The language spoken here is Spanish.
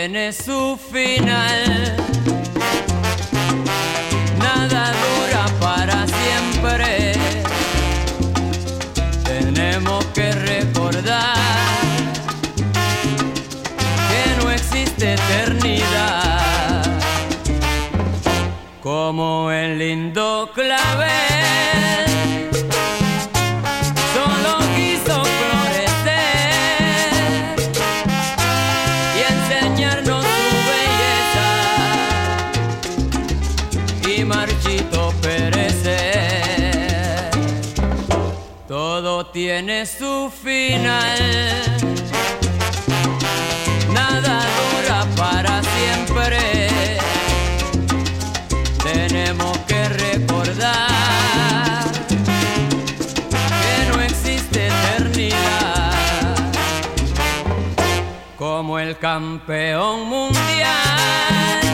tiene su final. Nada dura para siempre. Tenemos que recordar que no existe eternidad. Como el lindo clavel. Todo tiene su final. Nada dura para siempre. Tenemos que recordar que no existe eternidad. Como el campeón mundial.